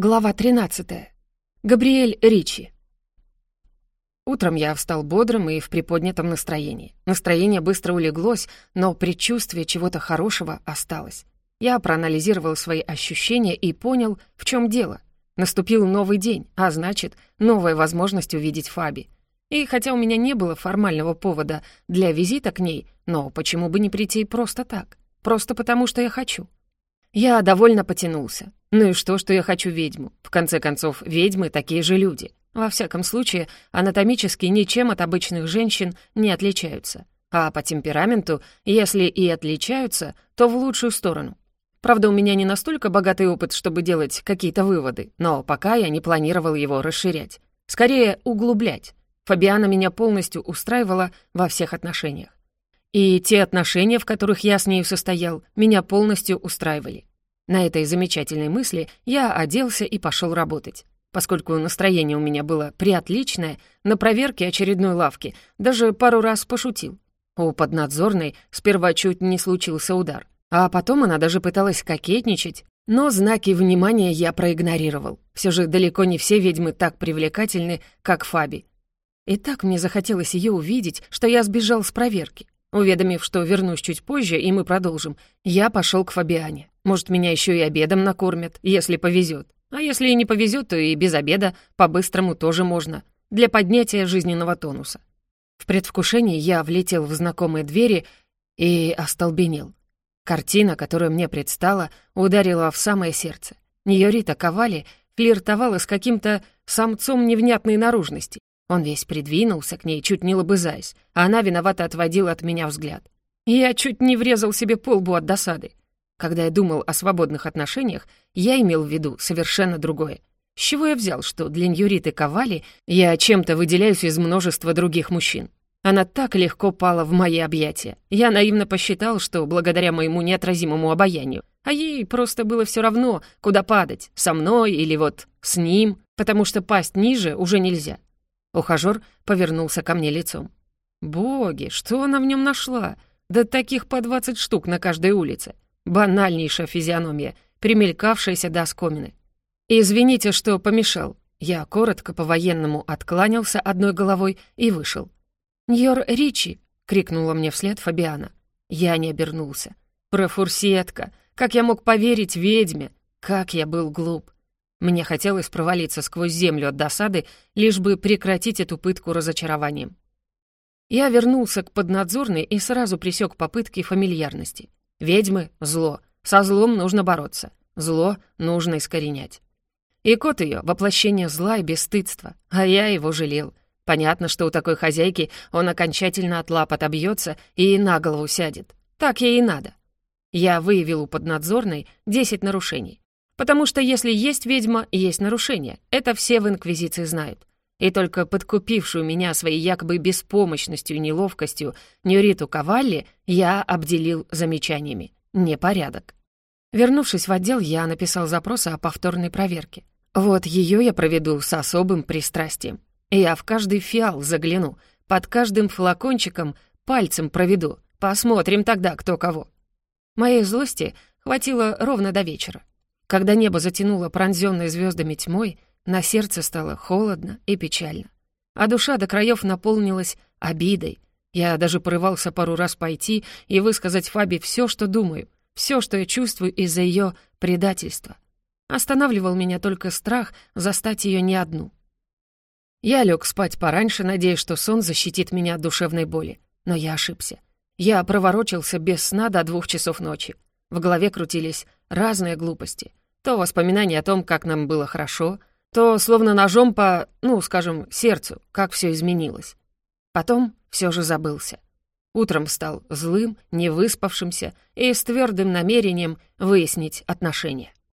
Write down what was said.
Глава 13. Габриэль Ричи. Утром я встал бодрым и в приподнятом настроении. Настроение быстро улеглось, но предчувствие чего-то хорошего осталось. Я проанализировал свои ощущения и понял, в чем дело. Наступил новый день, а значит, новая возможность увидеть Фаби. И хотя у меня не было формального повода для визита к ней, но почему бы не прийти просто так? Просто потому, что я хочу. Я довольно потянулся. Ну и что, что я хочу ведьму? В конце концов, ведьмы такие же люди. Во всяком случае, анатомически ничем от обычных женщин не отличаются. А по темпераменту, если и отличаются, то в лучшую сторону. Правда, у меня не настолько богатый опыт, чтобы делать какие-то выводы, но пока я не планировал его расширять. Скорее, углублять. Фабиана меня полностью устраивала во всех отношениях. И те отношения, в которых я с нею состоял, меня полностью устраивали. На этой замечательной мысли я оделся и пошел работать. Поскольку настроение у меня было приотличное, на проверке очередной лавки даже пару раз пошутил. У поднадзорной сперва чуть не случился удар. А потом она даже пыталась кокетничать, но знаки внимания я проигнорировал. Все же далеко не все ведьмы так привлекательны, как Фаби. И так мне захотелось ее увидеть, что я сбежал с проверки. Уведомив, что вернусь чуть позже, и мы продолжим, я пошел к Фабиане. Может, меня еще и обедом накормят, если повезет. А если и не повезет, то и без обеда по-быстрому тоже можно, для поднятия жизненного тонуса. В предвкушении я влетел в знакомые двери и остолбенел. Картина, которая мне предстала, ударила в самое сердце. Ньорита Ковали флиртовала с каким-то самцом невнятной наружности. Он весь придвинулся к ней, чуть не лобызаясь, а она виновато отводила от меня взгляд. Я чуть не врезал себе полбу от досады. Когда я думал о свободных отношениях, я имел в виду совершенно другое. С чего я взял, что для Ньюриты Ковали я чем-то выделяюсь из множества других мужчин? Она так легко пала в мои объятия. Я наивно посчитал, что благодаря моему неотразимому обаянию. А ей просто было все равно, куда падать, со мной или вот с ним, потому что пасть ниже уже нельзя. Ухажёр повернулся ко мне лицом. «Боги, что она в нем нашла? Да таких по двадцать штук на каждой улице. Банальнейшая физиономия, примелькавшаяся до оскомины. «Извините, что помешал». Я коротко по-военному откланялся одной головой и вышел. «Ньор Ричи!» — крикнула мне вслед Фабиана. Я не обернулся. «Профурсетка! Как я мог поверить ведьме? Как я был глуп!» Мне хотелось провалиться сквозь землю от досады, лишь бы прекратить эту пытку разочарованием. Я вернулся к поднадзорной и сразу пресек попытки фамильярности. Ведьмы — зло, со злом нужно бороться, зло нужно искоренять. И кот ее — воплощение зла и бесстыдства, а я его жалел. Понятно, что у такой хозяйки он окончательно от лап отобьется и на голову сядет. Так ей и надо. Я выявил у поднадзорной 10 нарушений. Потому что если есть ведьма, есть нарушение. Это все в Инквизиции знают. И только подкупившую меня своей якобы беспомощностью и неловкостью Нюриту Кавалли я обделил замечаниями. Непорядок. Вернувшись в отдел, я написал запрос о повторной проверке. Вот ее я проведу с особым пристрастием. Я в каждый фиал загляну, под каждым флакончиком пальцем проведу. Посмотрим тогда, кто кого. Моей злости хватило ровно до вечера. Когда небо затянуло пронзённой звездами тьмой, на сердце стало холодно и печально. А душа до краев наполнилась обидой. Я даже порывался пару раз пойти и высказать Фаби все, что думаю, все, что я чувствую из-за ее предательства. Останавливал меня только страх застать ее не одну. Я лег спать пораньше, надеясь, что сон защитит меня от душевной боли. Но я ошибся. Я проворочился без сна до двух часов ночи. В голове крутились разные глупости. То воспоминания о том, как нам было хорошо, то словно ножом по, ну, скажем, сердцу, как все изменилось. Потом все же забылся. Утром стал злым, невыспавшимся и с твердым намерением выяснить отношения.